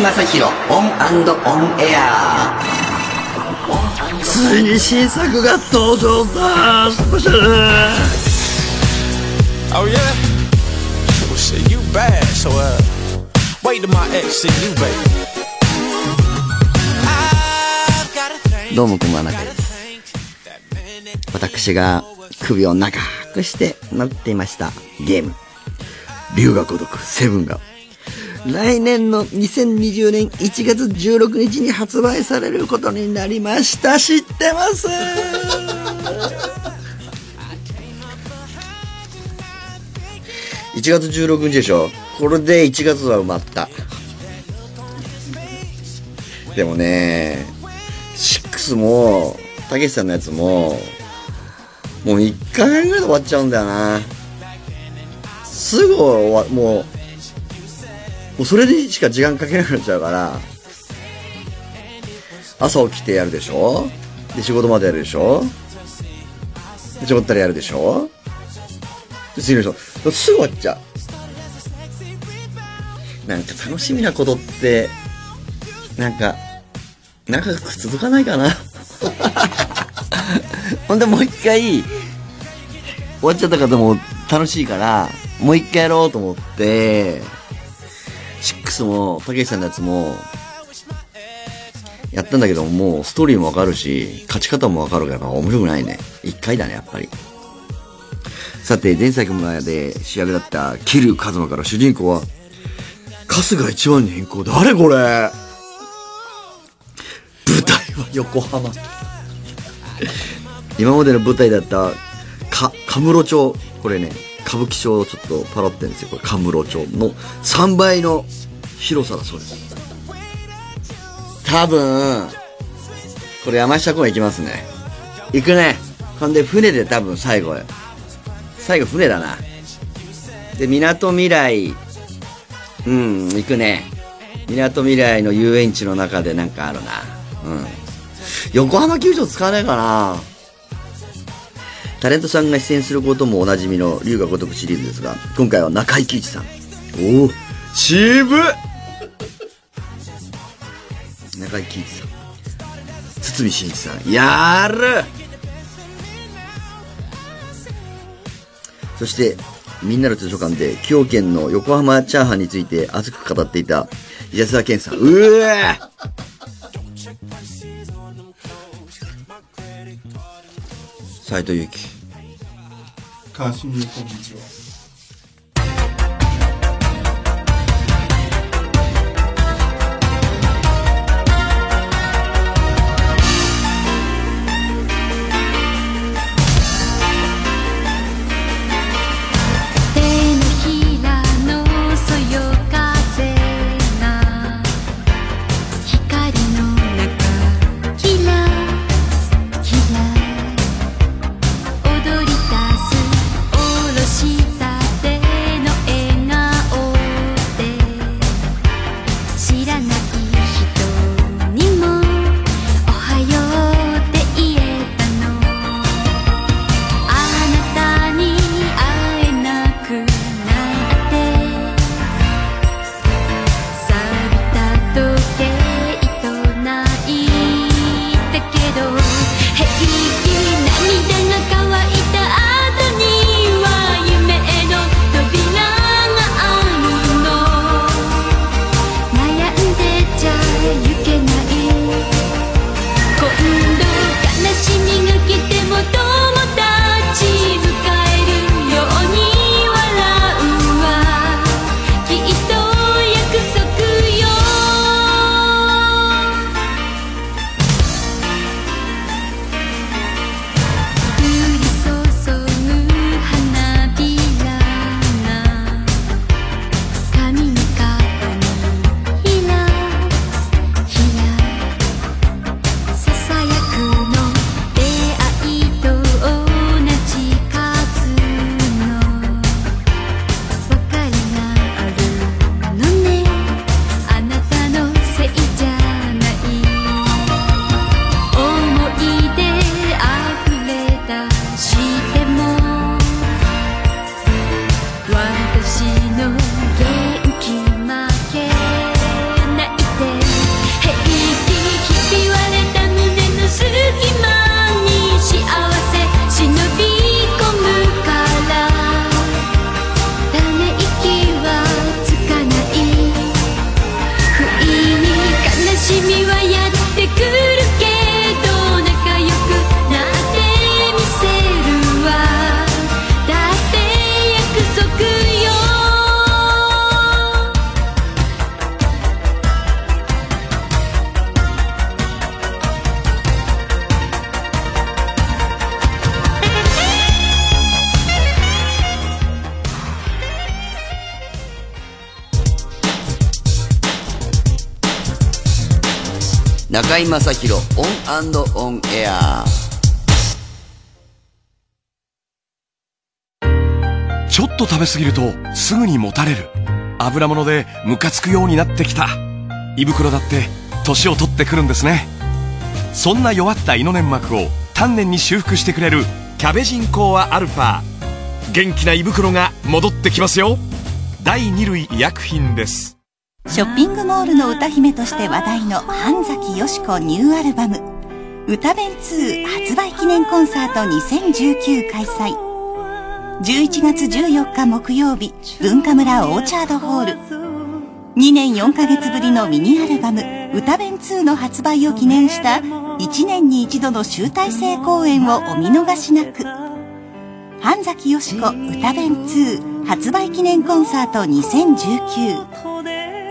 正宏オンオンエアついに新作が登場だスペシャル Oh yeah? Well shit, you bad, so uh wait till my ex see you, baby. どうもこんばんは、中居です。私が首を長くして待っていましたゲーム。龍が如くセブンが。来年の2020年1月16日に発売されることになりました。知ってます？1月16日でしょこれで1月は埋まった。でもね、6も、たけしさんのやつも、もう3日間ぐらいで終わっちゃうんだよな。すぐ終わ、もう、もうそれでしか時間かけなくなっちゃうから、朝起きてやるでしょ？で、仕事までやるでしょ？で、ちょこったらやるでしょ？で、次の人、すぐ終わっちゃう。なんか楽しみなことって、なんか、長く続かないかな。ほんでもう一回、終わっちゃった方も楽しいから、もう一回やろうと思って、6も、たけしさんのやつも、やったんだけど、もうストーリーもわかるし、勝ち方もわかるから面白くないね。一回だね、やっぱり。さて、前作まで主役だった桐生一馬から主人公は、春日一番に変更。誰これ？舞台は横浜。今までの舞台だった、か、カムロ町。これね、歌舞伎町をちょっとパロってるんですよ。これ、カムロ町の3倍の広さだそうです。多分、これ山下公園行きますね。行くね。ほんで、船で多分最後、最後船だな。で、港未来、うん、行くね。港未来の遊園地の中でなんかあるな。うん。横浜球場使わないかなタレントさんが出演することもおなじみの龍が如くシリーズですが、今回は中井貴一さん。おお、渋っ中井貴一さん。堤真一さん。やるそして、みんなの図書館で、崎陽軒の横浜チャーハンについて熱く語っていた、安田健さん。うえ斉藤由貴。川島こんにちは。居正広オンオンエアちょっと食べ過ぎるとすぐにもたれる。油物でムカつくようになってきた。胃袋だって年を取ってくるんですね。そんな弱った胃の粘膜を丹念に修復してくれるキャベジンコアアルファ。元気な胃袋が戻ってきますよ。第二類医薬品です。ショッピングモールの歌姫として話題の半崎よし子ニューアルバム「歌弁2」発売記念コンサート2019開催。11月14日木曜日文化村オーチャードホール。2年4ヶ月ぶりのミニアルバム「歌弁2」の発売を記念した1年に一度の集大成公演をお見逃しなく。半崎よし子歌弁2発売記念コンサート2019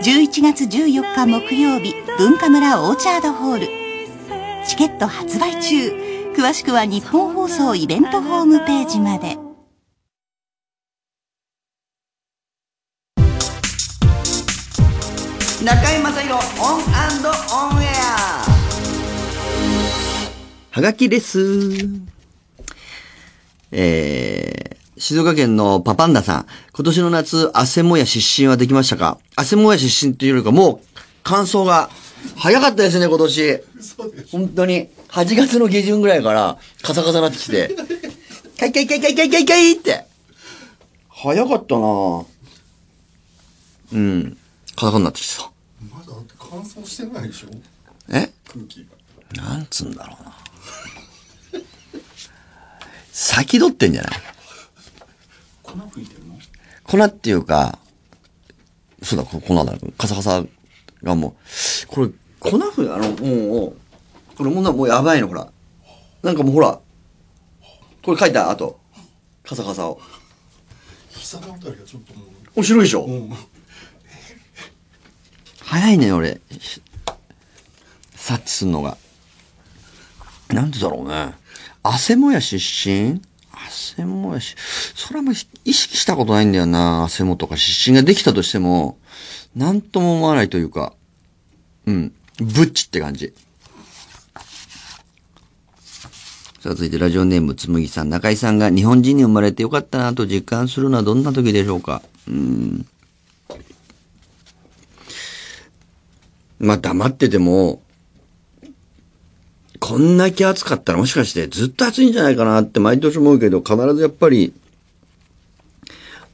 11月14日木曜日文化村オーチャードホール。チケット発売中。詳しくは日本放送イベントホームページまで。中居正広オンオンエア。はがきです。えー、静岡県のパパンダさん。今年の夏、汗もや失神はできましたか？汗もや失神っていうよりかもう、乾燥が早かったですね、今年。本当に。8月の下旬ぐらいから、カサカサになってきて。かいかいかいかいかいかいかいって。早かったなうん。カサカサになってきてた。まだ乾燥してないでしょ？え？空気が。なんつうんだろうな。先取ってんじゃない？粉吹いてるの？粉っていうか、そうだ、こ粉だ。カサカサがもう、これ、粉ふあの、もう、これもうな、もうやばいの、ほら。なんかもうほら、これ書いた後、カサカサを。膝のあたりがちょっとも面白いでしょ、う、うん。早いね、俺。し察知すんのが。なんでだろうね。汗もや出身？汗もやし、それはもう意識したことないんだよな。汗もとか湿疹ができたとしても、なんとも思わないというか、うん。ブッチって感じ。さあ、続いてラジオネームつむぎさん。中井さんが日本人に生まれてよかったなと実感するのはどんな時でしょうかうん。まあ黙ってても、こんだけ暑かったらもしかしてずっと暑いんじゃないかなって毎年思うけど、必ずやっぱり、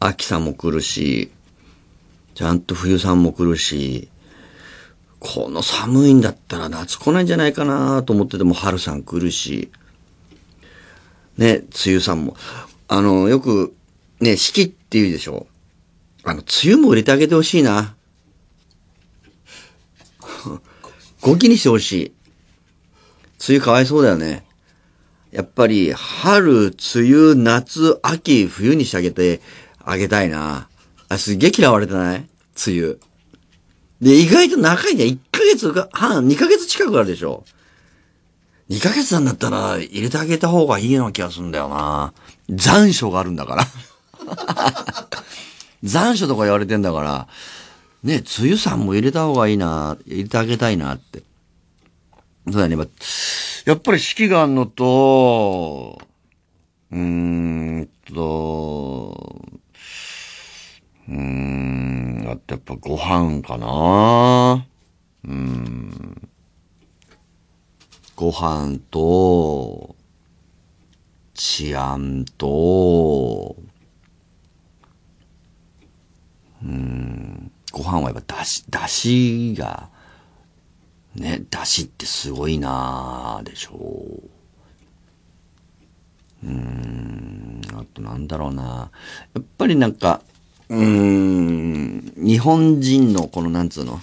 秋さんも来るし、ちゃんと冬さんも来るし、この寒いんだったら夏来ないんじゃないかなと思ってても春さん来るし、ね、梅雨さんも。あの、よく、ね、四季って言うでしょ。あの、梅雨も入れてあげてほしいな。ご気にしてほしい。梅雨かわいそうだよね。やっぱり、春、梅雨、夏、秋、冬にしてあげて、あげたいな。あ、すげえ嫌われてない？梅雨。で、意外と長いね。1ヶ月が、半、2ヶ月近くあるでしょ。2ヶ月なんだったら、入れてあげた方がいいような気がするんだよな。残暑があるんだから。残暑とか言われてんだから、ね、梅雨さんも入れた方がいいな、入れてあげたいなって。そうだね。やっぱり四季があるのと、うーんと、うーん、あとやっぱご飯かな。うーん。ご飯と、治安と、うーん、ご飯はやっぱだし、だしが、ね、だしってすごいなあでしょう。うーん、あとなんだろうな。やっぱりなんか、うーん、日本人のこのなんつうの、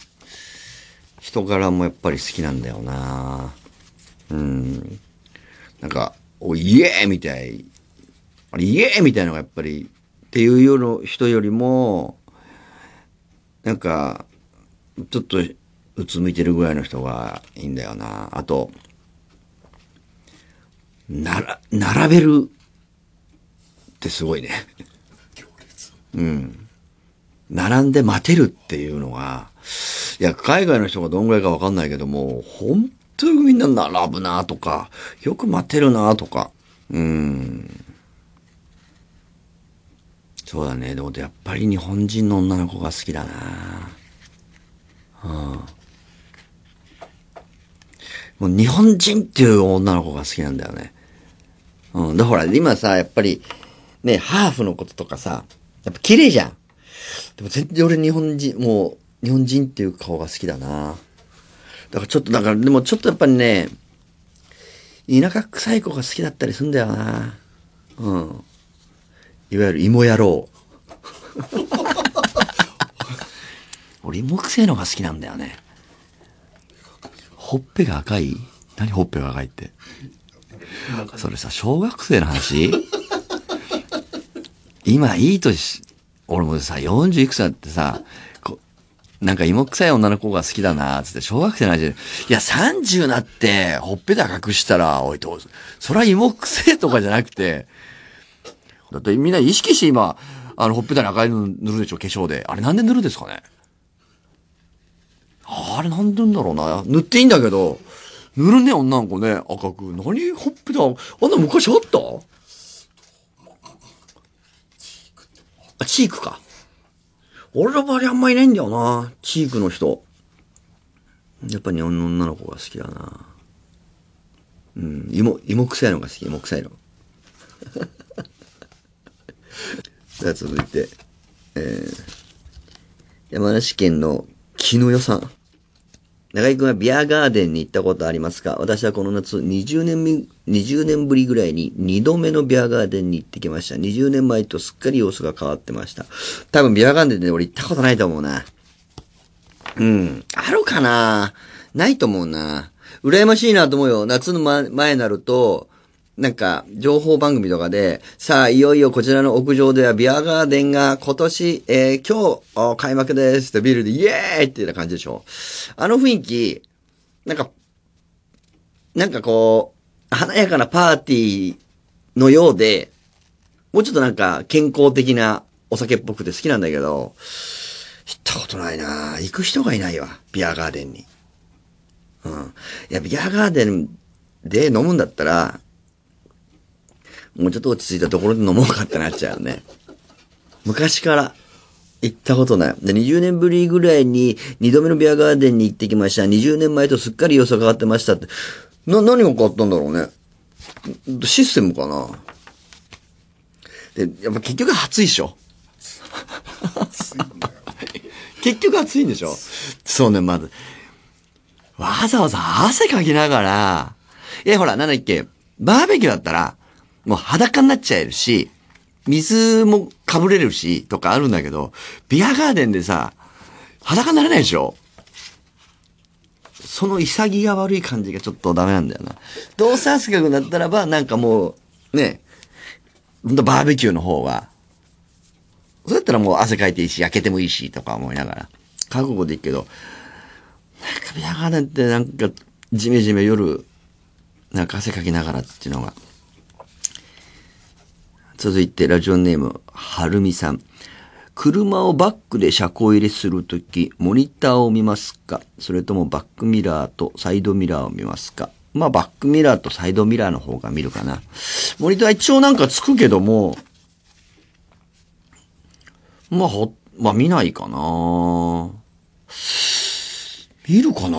人柄もやっぱり好きなんだよなうん。なんか、お、イエーみたい。あれ、イエーみたいなのがやっぱり、っていうような人よりも、なんか、ちょっと、うつむいてるぐらいの人がいいんだよな。あと、なら、並べるってすごいね。うん。並んで待てるっていうのが、いや、海外の人がどんぐらいかわかんないけども、本とよくみんな並ぶなとか、よく待てるなとか。うーん。そうだね。でもやっぱり日本人の女の子が好きだなうん。もう日本人っていう女の子が好きなんだよね。うん。で、ほら、今さ、やっぱり、ね、ハーフのこととかさ、やっぱ綺麗じゃん。でも全然俺日本人、もう、日本人っていう顔が好きだな。だからちょっと、だから、でもちょっとやっぱりね、田舎臭い子が好きだったりすんだよな。うん。いわゆる芋野郎。俺芋臭いのが好きなんだよね。ほっぺが赤い？何ほっぺが赤いって？それさ、小学生の話？今いい年、俺もさ、40いくつだってさ、なんか芋臭い女の子が好きだな、つって、小学生の話で、いや、30なって、ほっぺで赤くしたら、おいと、それは芋臭いとかじゃなくて、だってみんな意識して今、あの、ほっぺたに赤いの塗るでしょ、化粧で。あれなんで塗るんですかね？あれなんで塗るんだろうな。塗っていいんだけど、塗るね、女の子ね、赤く。何ほっぺた、あんな昔あった？あ、チークか。俺の周りあんまいないんだよな。チークの人。やっぱり女の子が好きだな。うん、芋、芋臭いのが好き、芋臭いの。では続いて、えー、山梨県の木の代さ。中井くんはビアガーデンに行ったことありますか？私はこの夏20年、20年ぶりぐらいに2度目のビアガーデンに行ってきました。20年前とすっかり様子が変わってました。多分ビアガーデンで俺行ったことないと思うな。うん。あるかな？ないと思うな。羨ましいなと思うよ。夏の前になると、なんか、情報番組とかで、さあ、いよいよこちらの屋上ではビアガーデンが今年、えー今日、開幕ですってビルでイエーイっていうような感じでしょ。あの雰囲気、なんか、なんかこう、華やかなパーティーのようで、もうちょっとなんか健康的なお酒っぽくて好きなんだけど、行ったことないな行く人がいないわ、ビアガーデンに。うん。いや、ビアガーデンで飲むんだったら、もうちょっと落ち着いたところで飲もうかってなっちゃうね。昔から行ったことない。で、20年ぶりぐらいに2度目のビアガーデンに行ってきました。20年前とすっかり様子が変わってましたって。な、何が変わったんだろうね。システムかな。で、やっぱ結局暑いっしょ。結局暑いんでしょそうね、まず。わざわざ汗かきながら、いや、ほら、なんだっけ、バーベキューだったら、もう裸になっちゃえるし、水もかぶれるし、とかあるんだけど、ビアガーデンでさ、裸になれないでしょ？その潔が悪い感じがちょっとダメなんだよな。どうせ汗かくんだったらば、なんかもう、ね、ほんとバーベキューの方は、そうやったらもう汗かいていいし、焼けてもいいし、とか思いながら、覚悟でいいけど、なんかビアガーデンってなんか、ジメジメ夜、なんか汗かきながらっていうのが、続いて、ラジオネーム、はるみさん。車をバックで車庫入れするとき、モニターを見ますか？それともバックミラーとサイドミラーを見ますか？まあ、バックミラーとサイドミラーの方が見るかな。モニター一応なんかつくけども、まあ、ほ、まあ見ないかな。見るかな？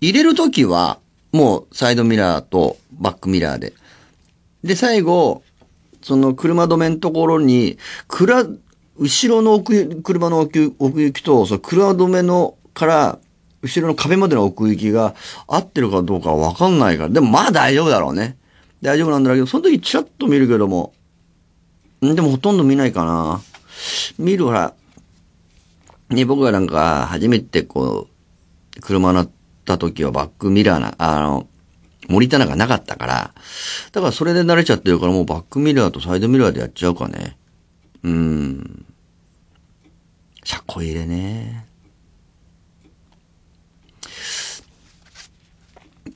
入れるときは、もうサイドミラーとバックミラーで。で、最後、その車止めのところに、くら、後ろの奥、車の奥行きと、その車止めのから、後ろの壁までの奥行きが合ってるかどうかわかんないから。でもまあ大丈夫だろうね。大丈夫なんだけど、その時チラッと見るけども、ん？でもほとんど見ないかな。見るほら、ね、僕がなんか初めてこう、車乗った時はバックミラーな、あの、モニターなかったから、だからそれで慣れちゃってるからもうバックミラーとサイドミラーでやっちゃうかね。うーん。車庫入れね。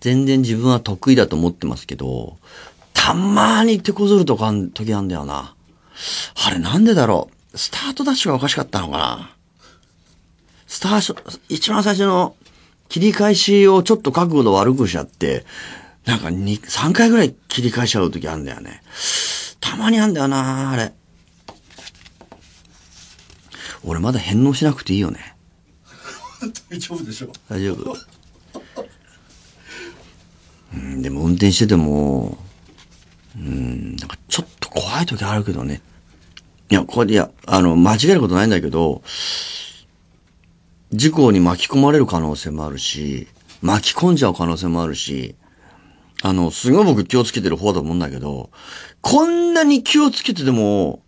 全然自分は得意だと思ってますけど、たまーに手こずるとかん時なんだよな。あれなんでだろうスタートダッシュがおかしかったのかなスタート、一番最初の切り返しをちょっと角度悪くしちゃって、なんか2、3回ぐらい切り返しちゃう時あるんだよね。たまにあんだよなあれ。俺まだ返納しなくていいよね。大丈夫でしょ大丈夫うん、でも運転してても、うん、なんかちょっと怖い時あるけどね。いや、これ、いや、あの、間違えることないんだけど、事故に巻き込まれる可能性もあるし、巻き込んじゃう可能性もあるし、あの、すごい僕気をつけてる方だと思うんだけど、こんなに気をつけてても、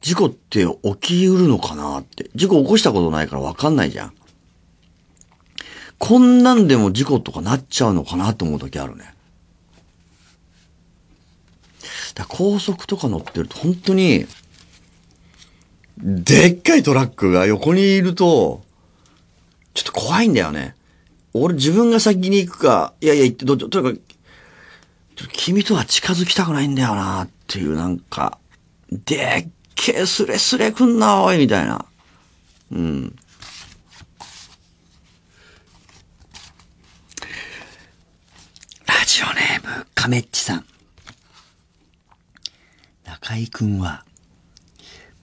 事故って起きうるのかなって。事故起こしたことないからわかんないじゃん。こんなんでも事故とかなっちゃうのかなと思う時あるね。だ高速とか乗ってると本当に、でっかいトラックが横にいると、ちょっと怖いんだよね。俺自分が先に行くか、いやいや行ってどっち、とにかく、君とは近づきたくないんだよなっていうなんか、でっけえスレスレくんなおいみたいな。うん。ラジオネーム、カメッチさん。中井くんは、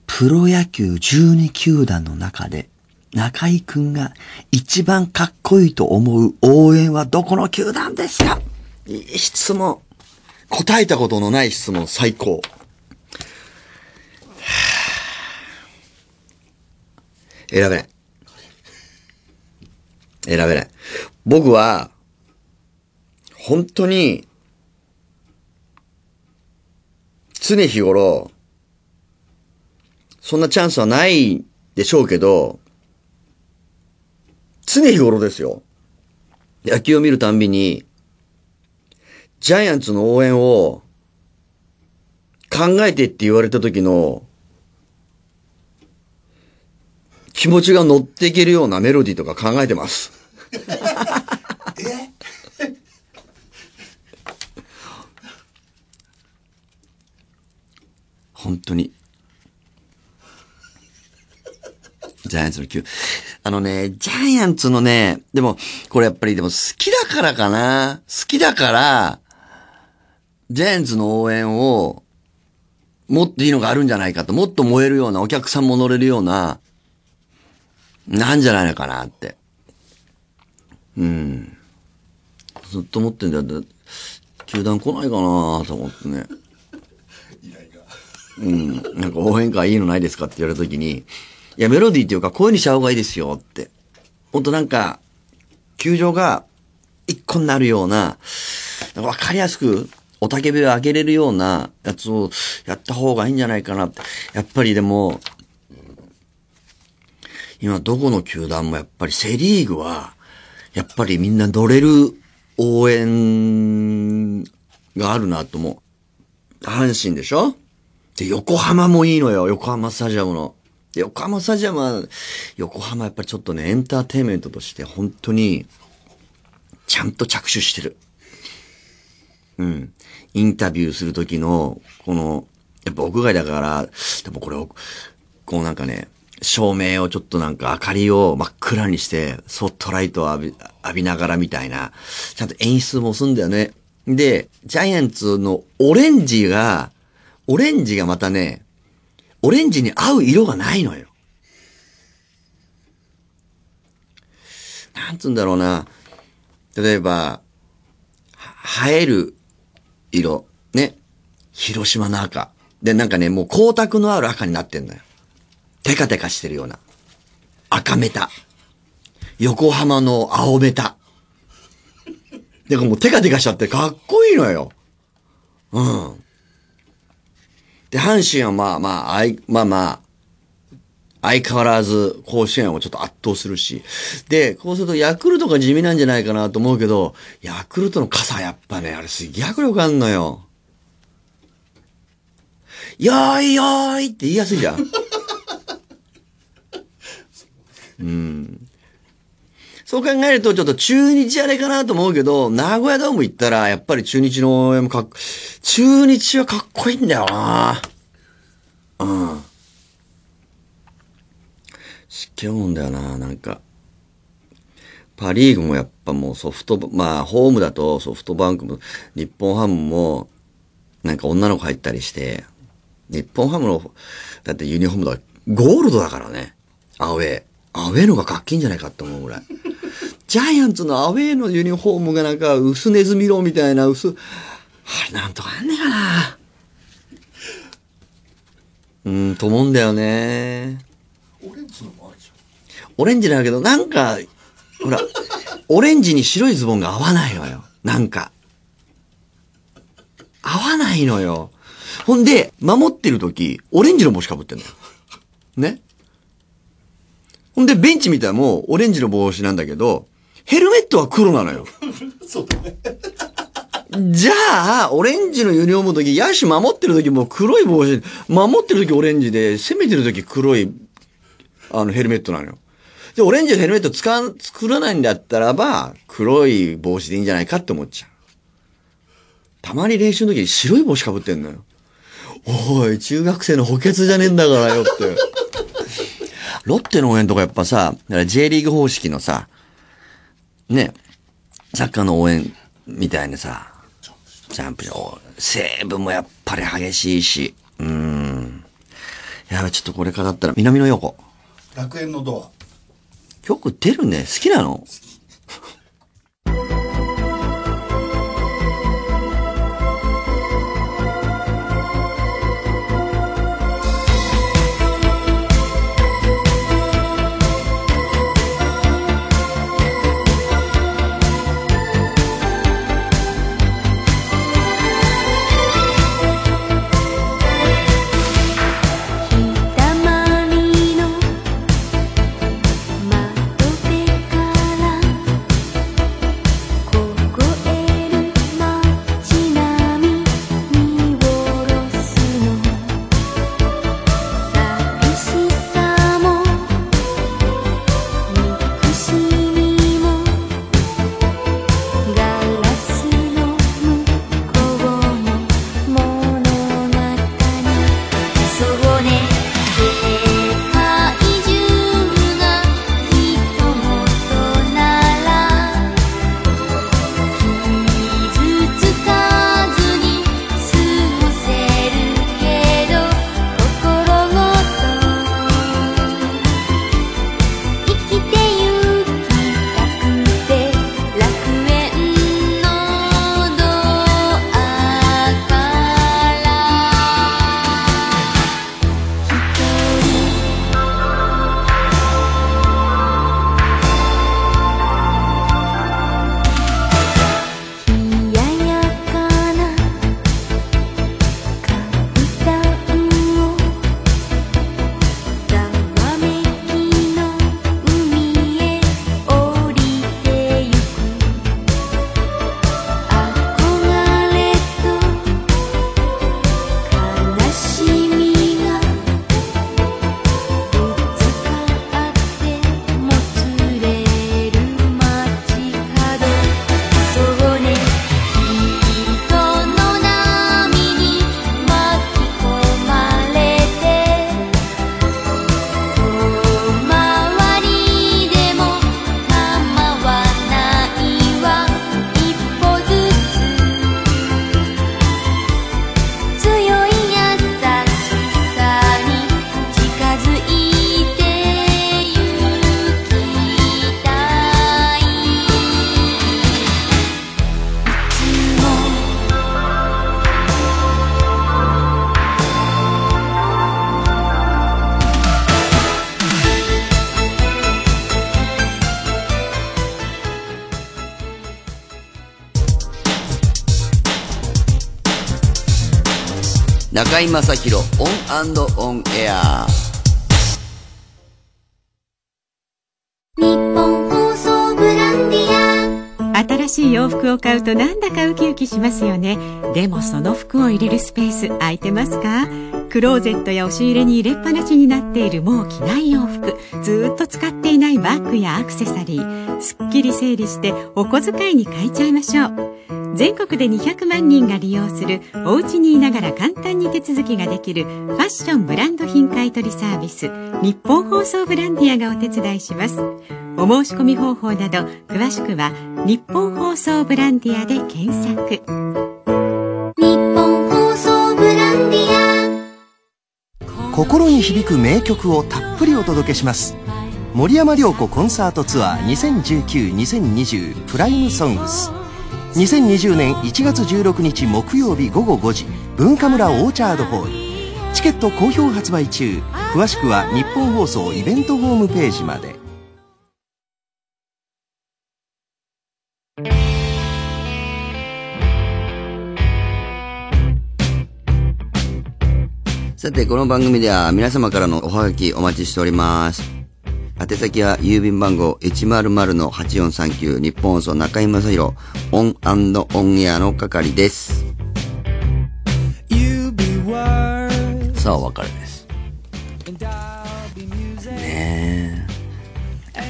プロ野球12球団の中で、中井くんが一番かっこいいと思う応援はどこの球団ですか？いい質問。答えたことのない質問最高。選べない。選べない。僕は、本当に、常日頃、そんなチャンスはないでしょうけど、常日頃ですよ。野球を見るたんびに、ジャイアンツの応援を考えてって言われた時の気持ちが乗っていけるようなメロディーとか考えてます。本当に。ジャイアンツの球。あのね、ジャイアンツのね、でも、これやっぱりでも好きだからかな。好きだから、ジャイアンツの応援を、もっといいのがあるんじゃないかと、もっと燃えるような、お客さんも乗れるような、なんじゃないのかなって。うん。ずっと思ってんだよ。だ球団来ないかなと思ってね。うん。なんか応援歌いいのないですかって言われた時に、いや、メロディーっていうか、声にした方がいいですよって。ほんとなんか、球場が一個になるような、わかりやすく、おたけびを上げれるようなやつをやった方がいいんじゃないかなって。やっぱりでも、今どこの球団もやっぱりセリーグは、やっぱりみんな乗れる応援があるなと思う。阪神でしょ？で、横浜もいいのよ、横浜スタジアムの。で横浜スタジアムは、横浜やっぱりちょっとね、エンターテインメントとして本当に、ちゃんと着手してる。うん。インタビューするときの、この、やっぱ屋外だから、でもこれを、こうなんかね、照明をちょっとなんか明かりを真っ暗にして、そっとライトを浴び、浴びながらみたいな、ちゃんと演出もすんだよね。で、ジャイアンツのオレンジが、オレンジがまたね、オレンジに合う色がないのよ。なんつうんだろうな。例えば、は映える色。ね。広島の赤。で、なんかね、もう光沢のある赤になってんのよ。テカテカしてるような。赤メタ。横浜の青メタ。で、もうテカテカしちゃってかっこいいのよ。うん。で、阪神はまあまあ、あい、まあまあ、相変わらず甲子園をちょっと圧倒するし。で、こうするとヤクルトが地味なんじゃないかなと思うけど、ヤクルトの傘やっぱね、あれすげえ迫力あんのよ。よーいよーいって言いやすいじゃん。うん。そう考えるとちょっと中日あれかなと思うけど、名古屋ドーム行ったらやっぱり中日の応援もかっ、中日はかっこいいんだよなうん。すっげえ思うんだよななんか。パリーグもやっぱもうソフト、まあ、ホームだとソフトバンクも、日本ハムも、なんか女の子入ったりして、日本ハムの、だってユニフォームだ、ゴールドだからね。アウェー。アウェーのがかっけえんじゃないかって思うぐらい。ジャイアンツのアウェーのユニフォームがなんか薄ネズミ色みたいな薄、あれなんとかあんねえかな。うん、と思うんだよね。オレンジのもあるじオレンジだけど、なんか、ほら、オレンジに白いズボンが合わないのよ。なんか。合わないのよ。ほんで、守ってる時、オレンジの帽子かぶってんのよ。ね？ほんで、ベンチ見たらもうオレンジの帽子なんだけど、ヘルメットは黒なのよ。そうだね。じゃあ、オレンジのユニフォームの時、野手守ってる時もう黒い帽子、守ってる時オレンジで、攻めてる時黒い、あの、ヘルメットなのよ。で、オレンジのヘルメット使う、作らないんだったらば、黒い帽子でいいんじゃないかって思っちゃう。たまに練習の時に白い帽子かぶってんのよ。おい、中学生の補欠じゃねえんだからよって。ロッテの応援とかやっぱさ、だから J リーグ方式のさ、ね、サッカーの応援みたいなさ、ジャンプ場、西武もやっぱり激しいし、うん。やばい、ちょっとこれからだったら、南の横。楽園のドア曲出るね。好きなの？た中居正広オンオンエア。日本放送ブランディア。新しい洋服を買うとなんだかウキウキしますよね。でもその服を入れるスペース空いてますか？クローゼットや押し入れに入れっぱなしになっているもう着ない洋服ずーっと使っていないバッグやアクセサリーすっきり整理してお小遣いに変えちゃいましょう全国で200万人が利用するお家にいながら簡単に手続きができるファッションブランド品買取サービス日本放送ブランディアがお手伝いします。お申し込み方法など詳しくは日本放送ブランディアで検索。日本放送ブランディア。心に響く名曲をたっぷりお届けします。森山良子コンサートツアー2019-2020プライムソングス2020年1月16日木曜日午後5時文化村オーチャードホール。チケット好評発売中。詳しくは日本放送イベントホームページまで。さて、この番組では皆様からのおはがきお待ちしております。宛先は郵便番号100-8439日本放送中井正広オンオンエアの係です。さあ、お別れです。ねえ。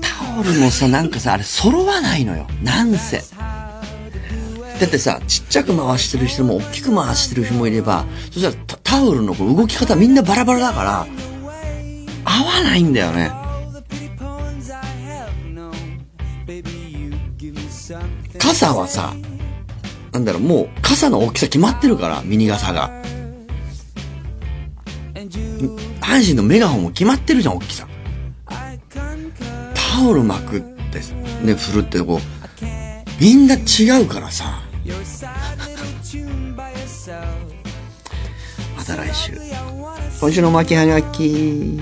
タオルもさ、なんかさ、あれ揃わないのよ。なんせ。だってさ、ちっちゃく回してる人も大きく回してる人もいれば、そしたらタオルの動き方みんなバラバラだから、合わないんだよね。傘はさ、なんだろう、もう傘の大きさ決まってるから、ミニ傘が。阪神のメガホンも決まってるじゃん、大きさ。タオル巻くって、ね、振るってこう、みんな違うからさ。また来週。今週の巻きはがき。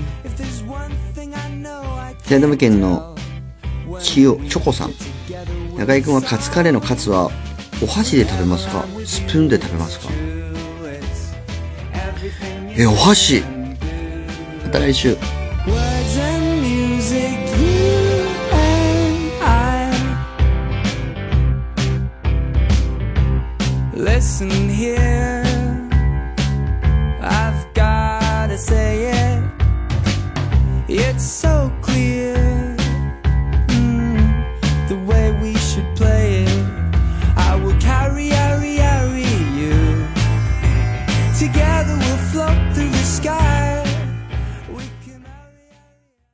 埼玉県のきよ、チョコさん。中井君はカツカレーのカツはお箸で食べますか？スプーンで食べますか？え、お箸。また来週。Listen here,